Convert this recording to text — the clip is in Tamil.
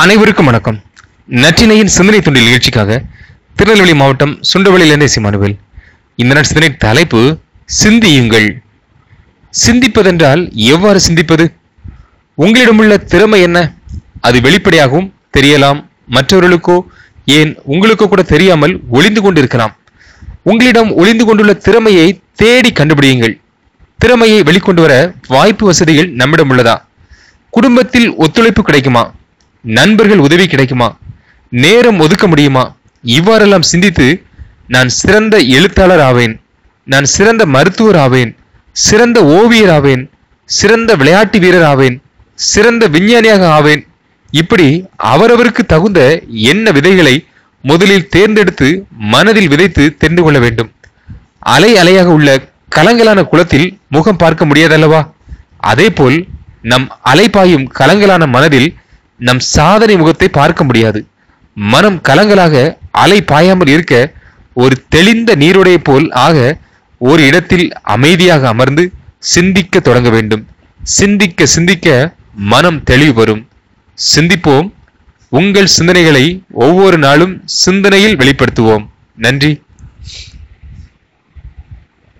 அனைவருக்கும் வணக்கம். நற்றினையின் சிந்தனை துண்டில் நிகழ்ச்சிக்காக திருநெல்வேலி மாவட்டம் சுண்டவளியிலிருந்தே சிமானுவேல் இந்த நாள் சிந்தனை தலைப்பு சிந்தியுங்கள். சிந்திப்பதென்றால் எவ்வாறு சிந்திப்பது? உங்களிடமுள்ள திறமை என்ன? அது வெளிப்படையாகவும் தெரியலாம். மற்றவர்களுக்கோ ஏன் உங்களுக்கோ கூட தெரியாமல் ஒளிந்து கொண்டிருக்கலாம். உங்களிடம் ஒளிந்து கொண்டுள்ள திறமையை தேடி கண்டுபிடியுங்கள். திறமையை வெளிக்கொண்டு வர வாய்ப்பு வசதிகள் நம்மிடம் உள்ளதா? குடும்பத்தில் ஒத்துழைப்பு கிடைக்குமா? நண்பர்கள் உதவி கிடைக்குமா? நேரம் ஒதுக்க முடியுமா? இவ்வாறெல்லாம் சிந்தித்து நான் சிறந்த எழுத்தாளர் ஆவேன். நான் சிறந்த மருத்துவர் ஆவேன். சிறந்த ஓவியர் ஆவேன். சிறந்த விளையாட்டு வீரர் ஆவேன். சிறந்த விஞ்ஞானியாக ஆவேன். இப்படி அவரவருக்கு தகுந்த என்ன விதைகளை முதலில் தேர்ந்தெடுத்து மனதில் விதைத்து தெரிந்து கொள்ள வேண்டும். அலை அலையாக உள்ள கலங்கலான குளத்தில் முகம் பார்க்க முடியாதல்லவா? அதேபோல் நம் அலைப்பாயும் கலங்கலான மனதில் நம் சாதனை முகத்தை பார்க்க முடியாது. மனம் கலங்களாக அலை பாயாமல் இருக்க ஒரு தெளிந்த நீருடைய போல் ஆக ஒரு இடத்தில் அமைதியாக அமர்ந்து சிந்திக்க தொடங்க வேண்டும். சிந்திக்க சிந்திக்க மனம் தெளிவு வரும். சிந்திப்போம். உங்கள் சிந்தனைகளை ஒவ்வொரு நாளும் சிந்தனையில் வெளிப்படுத்துவோம். நன்றி.